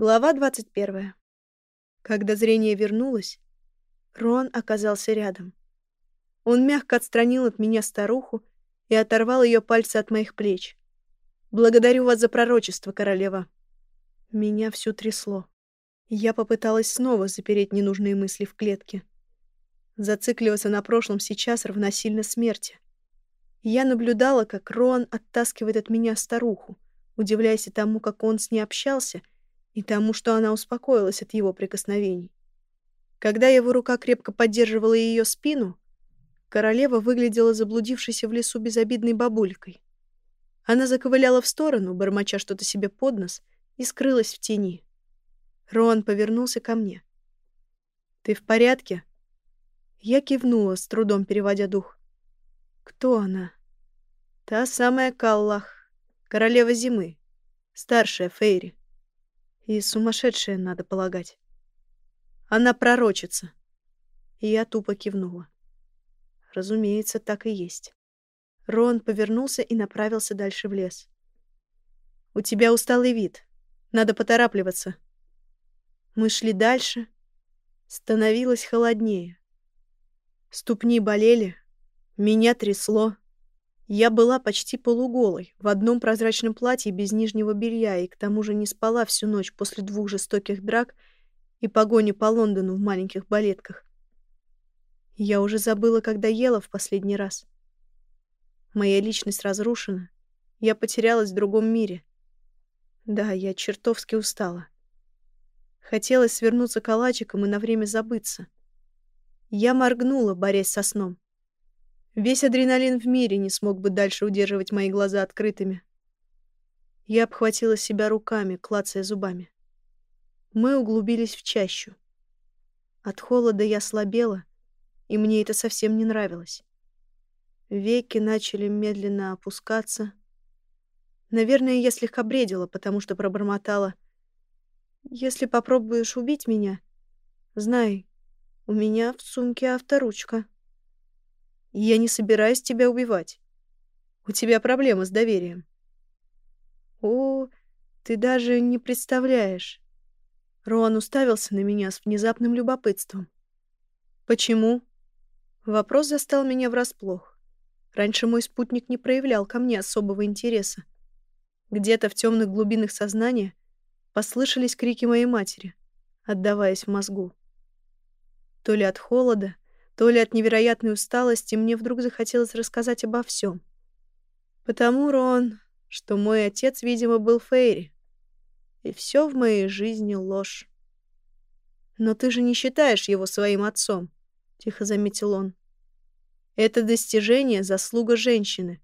Глава 21. Когда зрение вернулось, Рон оказался рядом. Он мягко отстранил от меня старуху и оторвал ее пальцы от моих плеч. «Благодарю вас за пророчество, королева». Меня всю трясло. Я попыталась снова запереть ненужные мысли в клетке. Зацикливаться на прошлом сейчас равносильно смерти. Я наблюдала, как Рон оттаскивает от меня старуху, удивляясь и тому, как он с ней общался, и тому, что она успокоилась от его прикосновений. Когда его рука крепко поддерживала ее спину, королева выглядела заблудившейся в лесу безобидной бабулькой. Она заковыляла в сторону, бормоча что-то себе под нос, и скрылась в тени. Рон повернулся ко мне. «Ты в порядке?» Я кивнула, с трудом переводя дух. «Кто она?» «Та самая Каллах, королева зимы, старшая Фейри. И сумасшедшая, надо полагать. Она пророчица». И я тупо кивнула. Разумеется, так и есть. Рон повернулся и направился дальше в лес. «У тебя усталый вид. Надо поторапливаться», мы шли дальше. Становилось холоднее. Ступни болели. Меня трясло. Я была почти полуголой, в одном прозрачном платье без нижнего белья, и к тому же не спала всю ночь после двух жестоких драк и погони по Лондону в маленьких балетках. Я уже забыла, когда ела в последний раз. Моя личность разрушена. Я потерялась в другом мире. Да, я чертовски устала. Хотелось свернуться калачиком и на время забыться. Я моргнула, борясь со сном. Весь адреналин в мире не смог бы дальше удерживать мои глаза открытыми. Я обхватила себя руками, клацая зубами. Мы углубились в чащу. От холода я слабела, и мне это совсем не нравилось. Веки начали медленно опускаться. Наверное, я слегка бредила, потому что пробормотала — если попробуешь убить меня, знай, у меня в сумке авторучка. Я не собираюсь тебя убивать. У тебя проблемы с доверием. О, ты даже не представляешь. Роан уставился на меня с внезапным любопытством. Почему? Вопрос застал меня врасплох. Раньше мой спутник не проявлял ко мне особого интереса. Где-то в темных глубинах сознания Послышались крики моей матери, отдаваясь в мозгу. То ли от холода, то ли от невероятной усталости мне вдруг захотелось рассказать обо всем. Потому, Рон, что мой отец, видимо, был Фейри. И все в моей жизни ложь. «Но ты же не считаешь его своим отцом», — тихо заметил он. «Это достижение — заслуга женщины.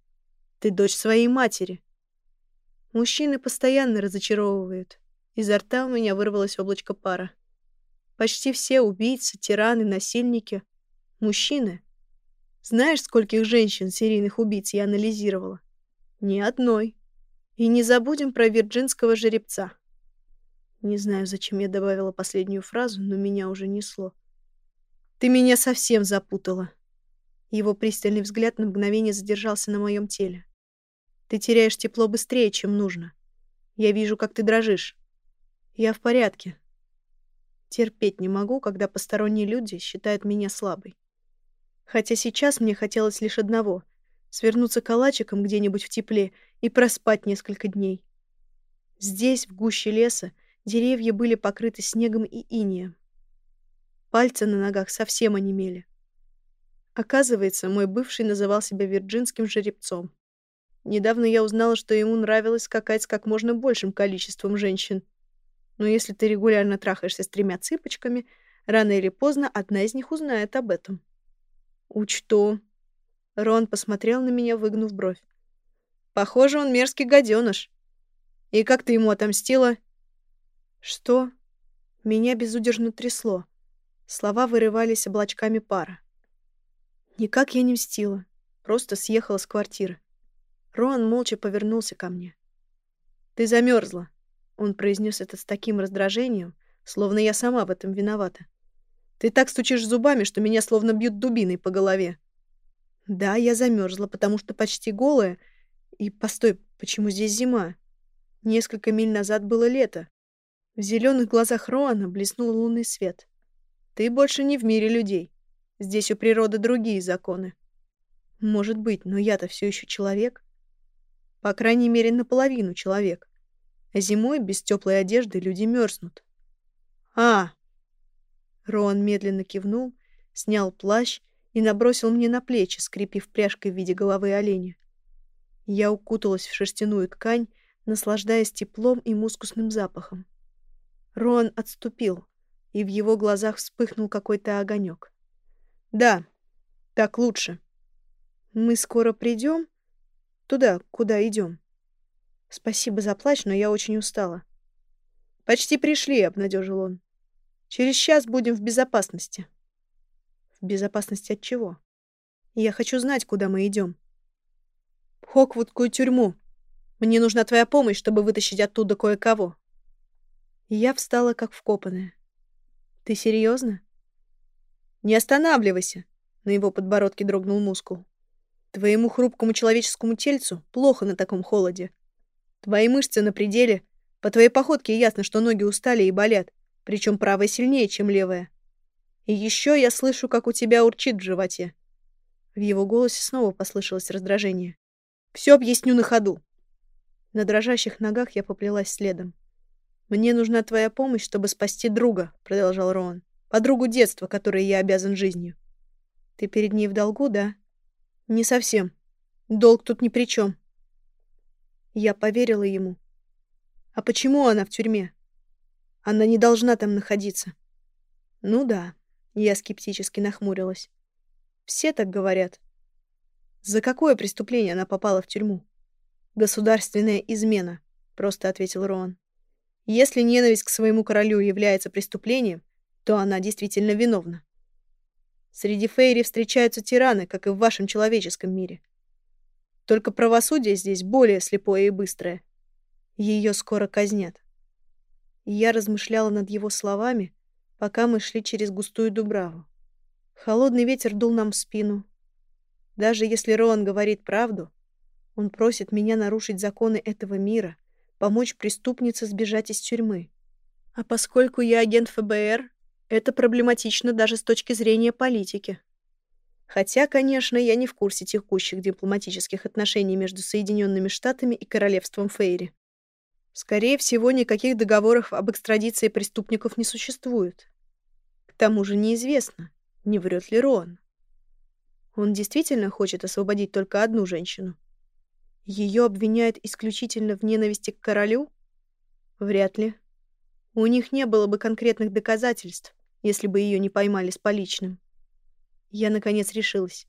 Ты дочь своей матери. Мужчины постоянно разочаровывают. Изо рта у меня вырвалось облачко пара. Почти все убийцы, тираны, насильники — мужчины. Знаешь, скольких женщин, серийных убийц я анализировала? Ни одной. И не забудем про вирджинского жеребца. Не знаю, зачем я добавила последнюю фразу, но меня уже несло. Ты меня совсем запутала. Его пристальный взгляд на мгновение задержался на моем теле. Ты теряешь тепло быстрее, чем нужно. Я вижу, как ты дрожишь. Я в порядке. Терпеть не могу, когда посторонние люди считают меня слабой. Хотя сейчас мне хотелось лишь одного — свернуться калачиком где-нибудь в тепле и проспать несколько дней. Здесь, в гуще леса, деревья были покрыты снегом и инеем. Пальцы на ногах совсем онемели. Оказывается, мой бывший называл себя вирджинским жеребцом. Недавно я узнала, что ему нравилось скакать с как можно большим количеством женщин — но если ты регулярно трахаешься с тремя цыпочками, рано или поздно одна из них узнает об этом. Учту. Рон посмотрел на меня, выгнув бровь. Похоже, он мерзкий гаденыш. И как ты ему отомстила? Что? Меня безудержно трясло. Слова вырывались облачками пара. Никак я не мстила. Просто съехала с квартиры. Рон молча повернулся ко мне. Ты замерзла. Он произнес это с таким раздражением, словно я сама в этом виновата. Ты так стучишь зубами, что меня словно бьют дубиной по голове. Да, я замерзла, потому что почти голая. И постой, почему здесь зима? Несколько миль назад было лето. В зеленых глазах Роана блеснул лунный свет. «Ты больше не в мире людей. Здесь у природы другие законы». «Может быть, но я-то все еще человек. По крайней мере, наполовину человек. А зимой без теплой одежды люди мерзнут». «А!» Роан медленно кивнул, снял плащ и набросил мне на плечи, скрепив пряжкой в виде головы оленя. Я укуталась в шерстяную ткань, наслаждаясь теплом и мускусным запахом. Рон отступил, и в его глазах вспыхнул какой-то огонек. «Да, так лучше. Мы скоро придем? Туда, куда идем. Спасибо за плащ, но я очень устала». «Почти пришли», — обнадежил он. «Через час будем в безопасности». «В безопасности от чего?» «Я хочу знать, куда мы идем». «В Хоквудскую тюрьму. Мне нужна твоя помощь, чтобы вытащить оттуда кое-кого». Я встала как вкопанная. «Ты серьезно? «Не останавливайся!» — на его подбородке дрогнул мускул. «Твоему хрупкому человеческому тельцу плохо на таком холоде. Твои мышцы на пределе. По твоей походке ясно, что ноги устали и болят, причем правая сильнее, чем левая. И еще я слышу, как у тебя урчит в животе». В его голосе снова послышалось раздражение. «Все объясню на ходу». На дрожащих ногах я поплелась следом. «Мне нужна твоя помощь, чтобы спасти друга», — продолжал Роан. «Подругу детства, которой я обязан жизнью». «Ты перед ней в долгу, да?» «Не совсем. Долг тут ни при чем». Я поверила ему. «А почему она в тюрьме?» «Она не должна там находиться». «Ну да», — я скептически нахмурилась. «Все так говорят». «За какое преступление она попала в тюрьму?» «Государственная измена», — просто ответил Роан. Если ненависть к своему королю является преступлением, то она действительно виновна. Среди фейри встречаются тираны, как и в вашем человеческом мире. Только правосудие здесь более слепое и быстрое. Ее скоро казнят. И я размышляла над его словами, пока мы шли через густую дубраву. Холодный ветер дул нам в спину. Даже если Роан говорит правду, он просит меня нарушить законы этого мира, помочь преступнице сбежать из тюрьмы. А поскольку я агент ФБР, это проблематично даже с точки зрения политики. Хотя, конечно, я не в курсе текущих дипломатических отношений между Соединенными Штатами и Королевством Фейри. Скорее всего, никаких договоров об экстрадиции преступников не существует. К тому же неизвестно, не врет ли Рон. Он действительно хочет освободить только одну женщину. Ее обвиняют исключительно в ненависти к королю? Вряд ли. У них не было бы конкретных доказательств, если бы ее не поймали с поличным. Я, наконец, решилась.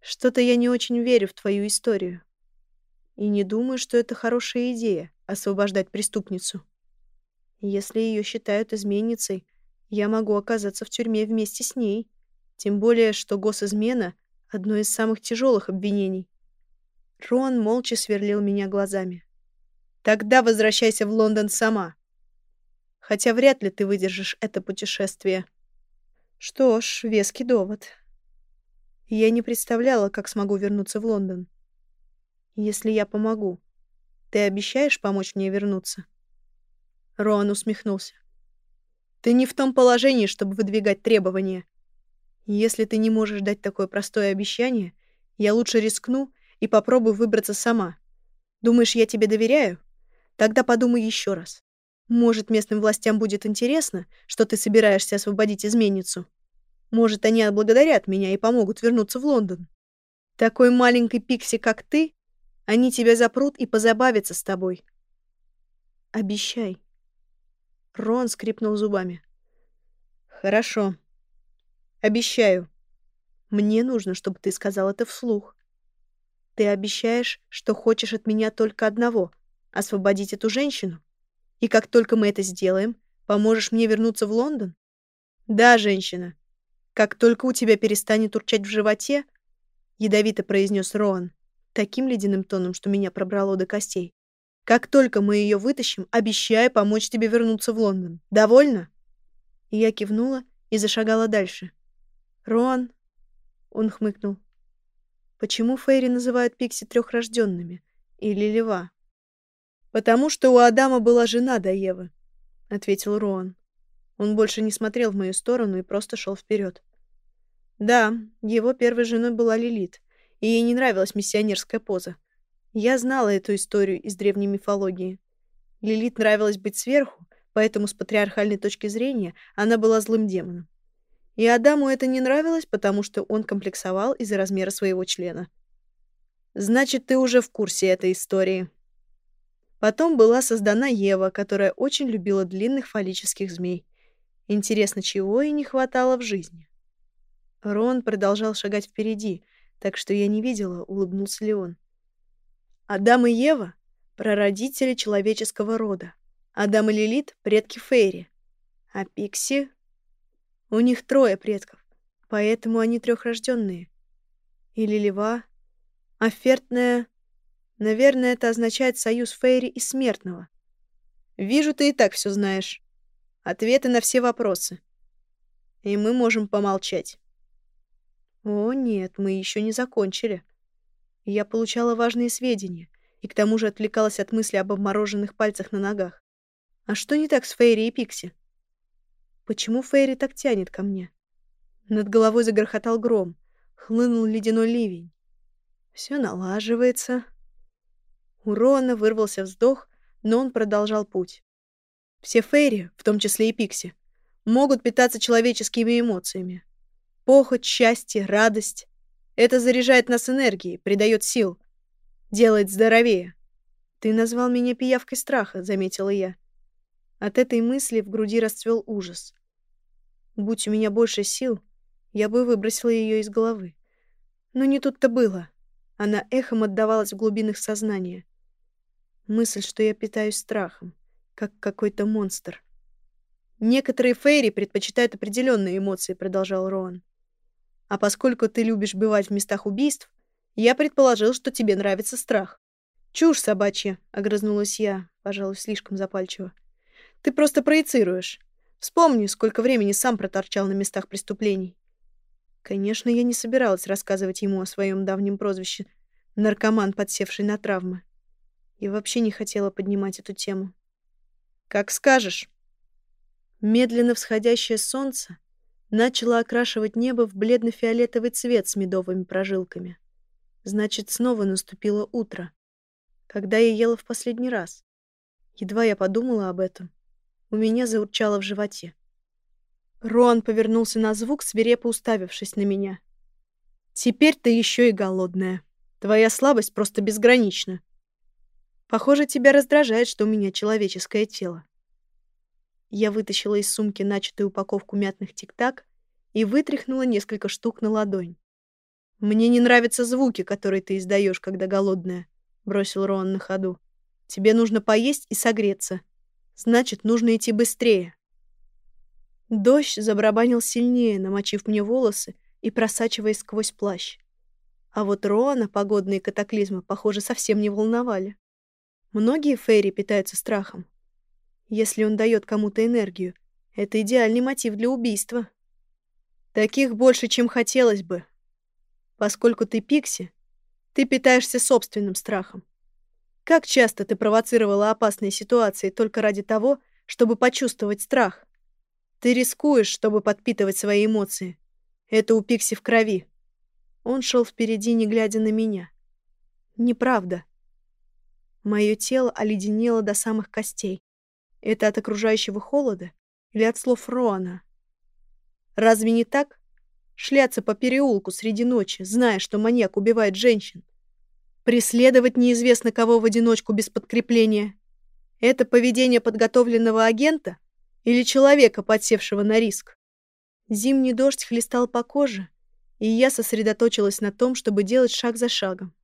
Что-то я не очень верю в твою историю. И не думаю, что это хорошая идея — освобождать преступницу. Если ее считают изменницей, я могу оказаться в тюрьме вместе с ней. Тем более, что госизмена — одно из самых тяжелых обвинений. Рон молча сверлил меня глазами. «Тогда возвращайся в Лондон сама. Хотя вряд ли ты выдержишь это путешествие». Что ж, веский довод. Я не представляла, как смогу вернуться в Лондон. Если я помогу, ты обещаешь помочь мне вернуться? Роан усмехнулся. Ты не в том положении, чтобы выдвигать требования. Если ты не можешь дать такое простое обещание, я лучше рискну и попробуй выбраться сама. Думаешь, я тебе доверяю? Тогда подумай еще раз. Может, местным властям будет интересно, что ты собираешься освободить изменницу? Может, они отблагодарят меня и помогут вернуться в Лондон? Такой маленькой пикси, как ты, они тебя запрут и позабавятся с тобой. Обещай. Рон скрипнул зубами. Хорошо. Обещаю. Мне нужно, чтобы ты сказал это вслух. Ты обещаешь, что хочешь от меня только одного — освободить эту женщину? И как только мы это сделаем, поможешь мне вернуться в Лондон? Да, женщина. Как только у тебя перестанет урчать в животе, ядовито произнес Роан, таким ледяным тоном, что меня пробрало до костей. Как только мы ее вытащим, обещаю помочь тебе вернуться в Лондон. Довольно? Я кивнула и зашагала дальше. Роан, он хмыкнул. Почему Фейри называют Пикси трехрожденными? Или Лева? Потому что у Адама была жена до Евы. — ответил Роан. Он больше не смотрел в мою сторону и просто шел вперед. Да, его первой женой была Лилит, и ей не нравилась миссионерская поза. Я знала эту историю из древней мифологии. Лилит нравилось быть сверху, поэтому с патриархальной точки зрения она была злым демоном. И Адаму это не нравилось, потому что он комплексовал из-за размера своего члена. Значит, ты уже в курсе этой истории. Потом была создана Ева, которая очень любила длинных фаллических змей. Интересно, чего ей не хватало в жизни? Рон продолжал шагать впереди, так что я не видела, улыбнулся ли он. Адам и Ева — прародители человеческого рода. Адам и Лилит — предки Фейри. А Пикси... У них трое предков, поэтому они трехрожденные. И Лилева... Афертная... Наверное, это означает союз Фейри и Смертного. Вижу, ты и так все знаешь. Ответы на все вопросы. И мы можем помолчать. О, нет, мы еще не закончили. Я получала важные сведения и к тому же отвлекалась от мысли об обмороженных пальцах на ногах. А что не так с Фейри и Пикси? Почему Фейри так тянет ко мне? Над головой загрохотал гром, хлынул ледяной ливень. Все налаживается. У Рона вырвался вздох, но он продолжал путь. Все фейри, в том числе и Пикси, могут питаться человеческими эмоциями. Похоть, счастье, радость. Это заряжает нас энергией, придает сил. Делает здоровее. Ты назвал меня пиявкой страха, заметила я. От этой мысли в груди расцвел ужас. Будь у меня больше сил, я бы выбросила ее из головы. Но не тут-то было. Она эхом отдавалась в глубинах сознания. Мысль, что я питаюсь страхом как какой-то монстр. Некоторые фейри предпочитают определенные эмоции, продолжал Роан. А поскольку ты любишь бывать в местах убийств, я предположил, что тебе нравится страх. Чушь собачья, огрызнулась я, пожалуй, слишком запальчиво. Ты просто проецируешь. Вспомни, сколько времени сам проторчал на местах преступлений. Конечно, я не собиралась рассказывать ему о своем давнем прозвище «наркоман, подсевший на травмы». И вообще не хотела поднимать эту тему. Как скажешь. Медленно всходящее солнце начало окрашивать небо в бледно-фиолетовый цвет с медовыми прожилками. Значит, снова наступило утро. Когда я ела в последний раз? Едва я подумала об этом, у меня заурчало в животе. Рон повернулся на звук, свирепо уставившись на меня. «Теперь ты еще и голодная. Твоя слабость просто безгранична. Похоже, тебя раздражает, что у меня человеческое тело. Я вытащила из сумки начатую упаковку мятных тик-так и вытряхнула несколько штук на ладонь. «Мне не нравятся звуки, которые ты издаешь, когда голодная», — бросил Рон на ходу. «Тебе нужно поесть и согреться. Значит, нужно идти быстрее». Дождь забарабанил сильнее, намочив мне волосы и просачиваясь сквозь плащ. А вот Роана погодные катаклизмы, похоже, совсем не волновали. Многие фейри питаются страхом. Если он дает кому-то энергию, это идеальный мотив для убийства. Таких больше, чем хотелось бы. Поскольку ты Пикси, ты питаешься собственным страхом. Как часто ты провоцировала опасные ситуации только ради того, чтобы почувствовать страх? Ты рискуешь, чтобы подпитывать свои эмоции. Это у Пикси в крови. Он шел впереди, не глядя на меня. Неправда. Мое тело оледенело до самых костей. Это от окружающего холода или от слов Роана? Разве не так? Шляться по переулку среди ночи, зная, что маньяк убивает женщин. Преследовать неизвестно кого в одиночку без подкрепления. Это поведение подготовленного агента или человека, подсевшего на риск? Зимний дождь хлестал по коже, и я сосредоточилась на том, чтобы делать шаг за шагом.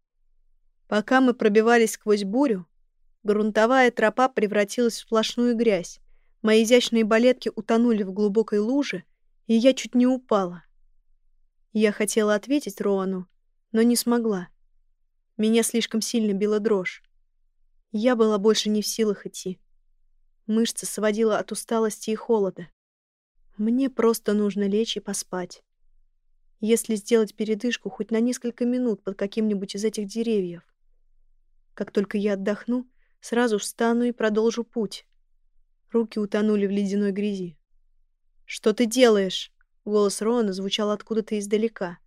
Пока мы пробивались сквозь бурю, грунтовая тропа превратилась в сплошную грязь. Мои изящные балетки утонули в глубокой луже, и я чуть не упала. Я хотела ответить Роану, но не смогла. Меня слишком сильно била дрожь. Я была больше не в силах идти. Мышцы сводила от усталости и холода. Мне просто нужно лечь и поспать. Если сделать передышку хоть на несколько минут под каким-нибудь из этих деревьев, как только я отдохну, сразу встану и продолжу путь. Руки утонули в ледяной грязи. «Что ты делаешь?» Голос Рона звучал откуда-то издалека.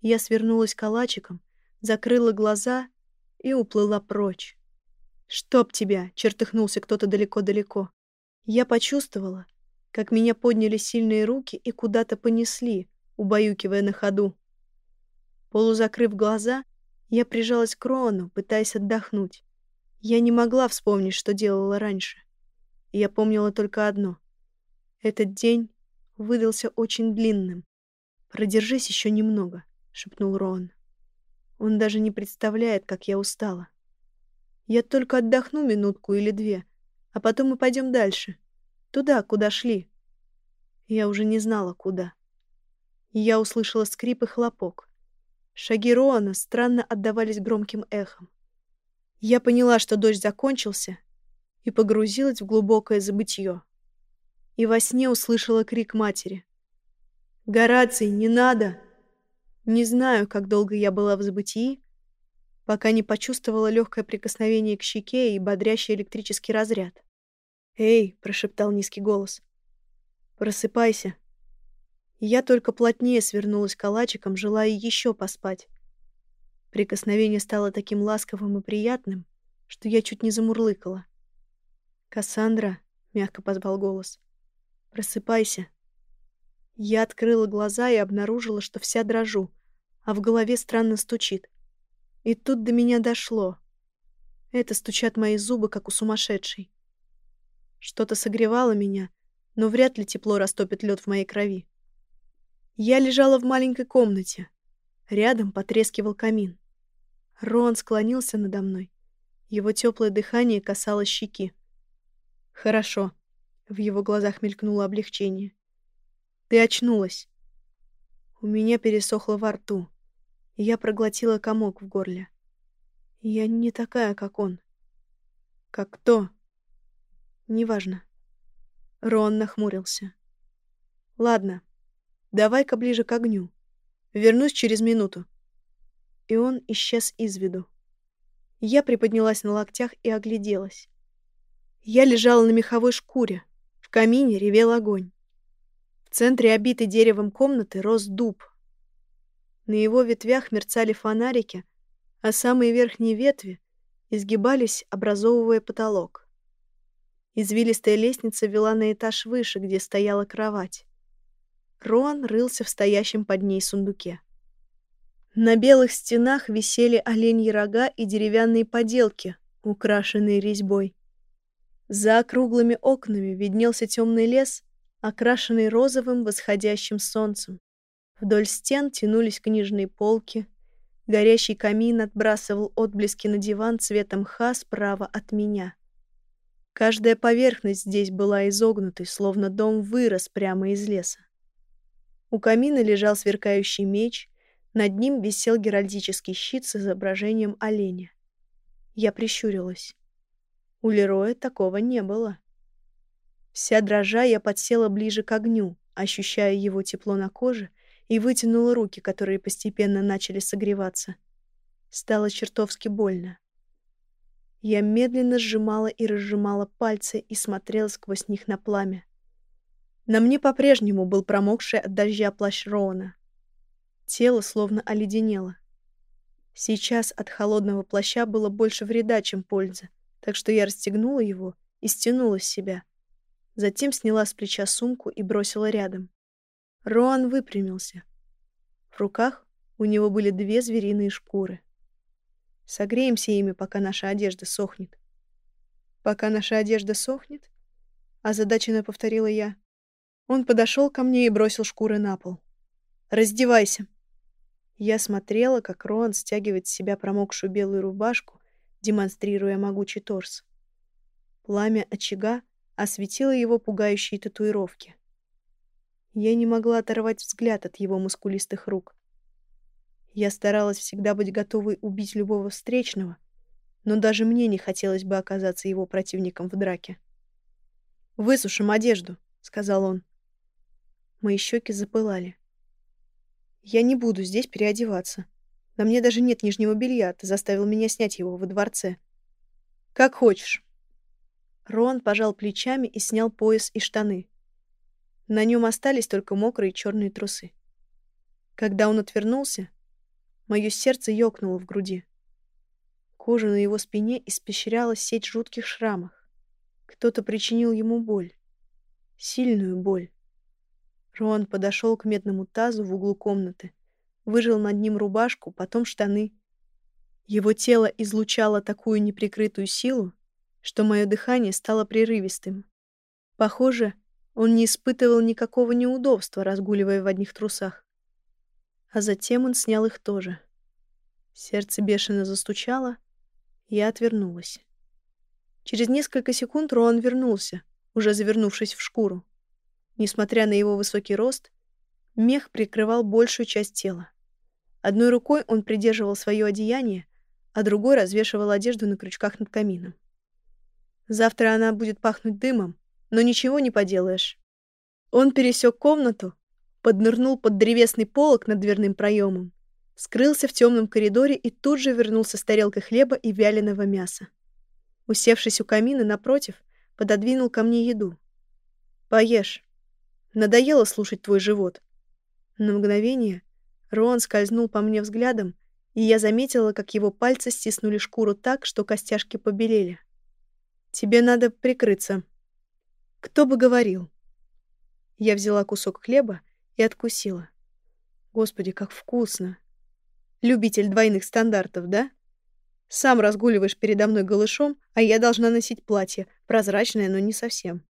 Я свернулась калачиком, закрыла глаза и уплыла прочь. «Чтоб тебя!» — чертыхнулся кто-то далеко-далеко. Я почувствовала, как меня подняли сильные руки и куда-то понесли, убаюкивая на ходу. Полузакрыв глаза, я прижалась к Рону, пытаясь отдохнуть. Я не могла вспомнить, что делала раньше. Я помнила только одно. Этот день выдался очень длинным. «Продержись еще немного», — шепнул Рон. Он даже не представляет, как я устала. Я только отдохну минутку или две, а потом мы пойдем дальше. Туда, куда шли. Я уже не знала, куда. я услышала скрип и хлопок. Шаги Роана странно отдавались громким эхом. Я поняла, что дождь закончился, и погрузилась в глубокое забытье. И во сне услышала крик матери. «Гораций, не надо!» Не знаю, как долго я была в забытии, пока не почувствовала легкое прикосновение к щеке и бодрящий электрический разряд. «Эй!» — прошептал низкий голос. «Просыпайся!» Я только плотнее свернулась калачиком, желая еще поспать. Прикосновение стало таким ласковым и приятным, что я чуть не замурлыкала. «Кассандра», — мягко позвал голос, — «просыпайся». Я открыла глаза и обнаружила, что вся дрожу, а в голове странно стучит. И тут до меня дошло. Это стучат мои зубы, как у сумасшедшей. Что-то согревало меня, но вряд ли тепло растопит лед в моей крови. Я лежала в маленькой комнате. Рядом потрескивал камин. Рон склонился надо мной. Его теплое дыхание касалось щеки. «Хорошо», — в его глазах мелькнуло облегчение. «Ты очнулась». У меня пересохло во рту, я проглотила комок в горле. Я не такая, как он. Как кто? Неважно. Рон нахмурился. Ладно, Давай-ка ближе к огню. Вернусь через минуту. И он исчез из виду. Я приподнялась на локтях и огляделась. Я лежала на меховой шкуре. В камине ревел огонь. В центре обитой деревом комнаты рос дуб. На его ветвях мерцали фонарики, а самые верхние ветви изгибались, образовывая потолок. Извилистая лестница вела на этаж выше, где стояла кровать. Рон рылся в стоящем под ней сундуке. На белых стенах висели оленьи рога и деревянные поделки, украшенные резьбой. За округлыми окнами виднелся темный лес, окрашенный розовым восходящим солнцем. Вдоль стен тянулись книжные полки. Горящий камин отбрасывал отблески на диван цветом ха справа от меня. Каждая поверхность здесь была изогнутой, словно дом вырос прямо из леса. У камина лежал сверкающий меч, над ним висел геральдический щит с изображением оленя. Я прищурилась. У Лероя такого не было. Вся дрожа я подсела ближе к огню, ощущая его тепло на коже, и вытянула руки, которые постепенно начали согреваться. Стало чертовски больно. Я медленно сжимала и разжимала пальцы и смотрела сквозь них на пламя. На мне по-прежнему был промокший от дождя плащ Роуна. Тело словно оледенело. Сейчас от холодного плаща было больше вреда, чем пользы, так что я расстегнула его и стянула с себя. Затем сняла с плеча сумку и бросила рядом. Роан выпрямился. В руках у него были две звериные шкуры. Согреемся ими, пока наша одежда сохнет. Пока наша одежда сохнет? Озадаченно повторила я. Он подошел ко мне и бросил шкуры на пол. «Раздевайся!» Я смотрела, как Роан стягивает с себя промокшую белую рубашку, демонстрируя могучий торс. Пламя очага осветило его пугающие татуировки. Я не могла оторвать взгляд от его мускулистых рук. Я старалась всегда быть готовой убить любого встречного, но даже мне не хотелось бы оказаться его противником в драке. «Высушим одежду», — сказал он. Мои щеки запылали. «Я не буду здесь переодеваться. На мне даже нет нижнего белья, ты заставил меня снять его во дворце. Как хочешь». Рон пожал плечами и снял пояс и штаны. На нем остались только мокрые черные трусы. Когда он отвернулся, мое сердце ёкнуло в груди. Кожа на его спине испещрялась сеть жутких шрамов. Кто-то причинил ему боль. Сильную боль. Рон подошел к медному тазу в углу комнаты, выжил над ним рубашку, потом штаны. Его тело излучало такую неприкрытую силу, что мое дыхание стало прерывистым. Похоже, он не испытывал никакого неудобства, разгуливая в одних трусах. А затем он снял их тоже. Сердце бешено застучало, я отвернулась. Через несколько секунд Роан вернулся, уже завернувшись в шкуру. Несмотря на его высокий рост, мех прикрывал большую часть тела. Одной рукой он придерживал свое одеяние, а другой развешивал одежду на крючках над камином. Завтра она будет пахнуть дымом, но ничего не поделаешь. Он пересек комнату, поднырнул под древесный полок над дверным проемом, скрылся в темном коридоре и тут же вернулся с тарелкой хлеба и вяленого мяса. Усевшись у камина напротив, пододвинул ко мне еду. «Поешь. Надоело слушать твой живот». На мгновение Роан скользнул по мне взглядом, и я заметила, как его пальцы стиснули шкуру так, что костяшки побелели. «Тебе надо прикрыться». «Кто бы говорил?» Я взяла кусок хлеба и откусила. Господи, как вкусно. Любитель двойных стандартов, да? Сам разгуливаешь передо мной голышом, а я должна носить платье, прозрачное, но не совсем.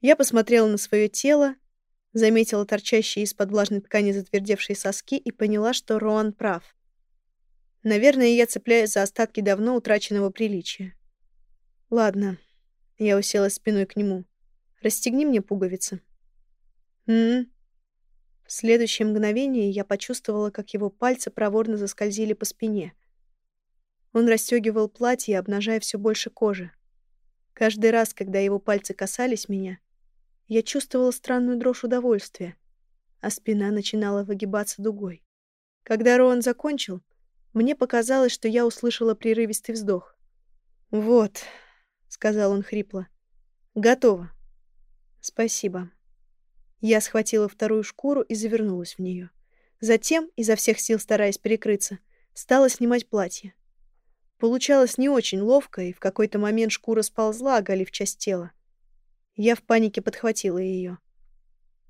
Я посмотрела на свое тело, заметила торчащие из-под влажной ткани затвердевшие соски и поняла, что Роан прав. Наверное, я цепляюсь за остатки давно утраченного приличия. Ладно. Я уселась спиной к нему. Расстегни мне пуговицы. М, В следующее мгновение я почувствовала, как его пальцы проворно заскользили по спине. Он расстегивал платье, обнажая все больше кожи. Каждый раз, когда его пальцы касались меня, я чувствовала странную дрожь удовольствия, а спина начинала выгибаться дугой. Когда Роан закончил, мне показалось, что я услышала прерывистый вздох. «Вот», — сказал он хрипло, — «готово». «Спасибо». Я схватила вторую шкуру и завернулась в нее. Затем, изо всех сил стараясь перекрыться, стала снимать платье. Получалось не очень ловко, и в какой-то момент шкура сползла, оголив часть тела. Я в панике подхватила ее.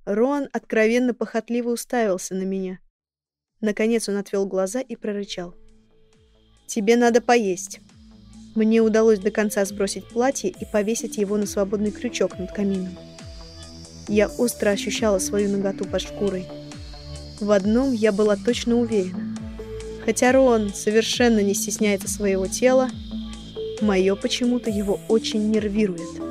Роан откровенно похотливо уставился на меня. Наконец он отвел глаза и прорычал. «Тебе надо поесть». Мне удалось до конца сбросить платье и повесить его на свободный крючок над камином. Я остро ощущала свою наготу под шкурой. В одном я была точно уверена. Хотя Рон совершенно не стесняется своего тела, мое почему-то его очень нервирует.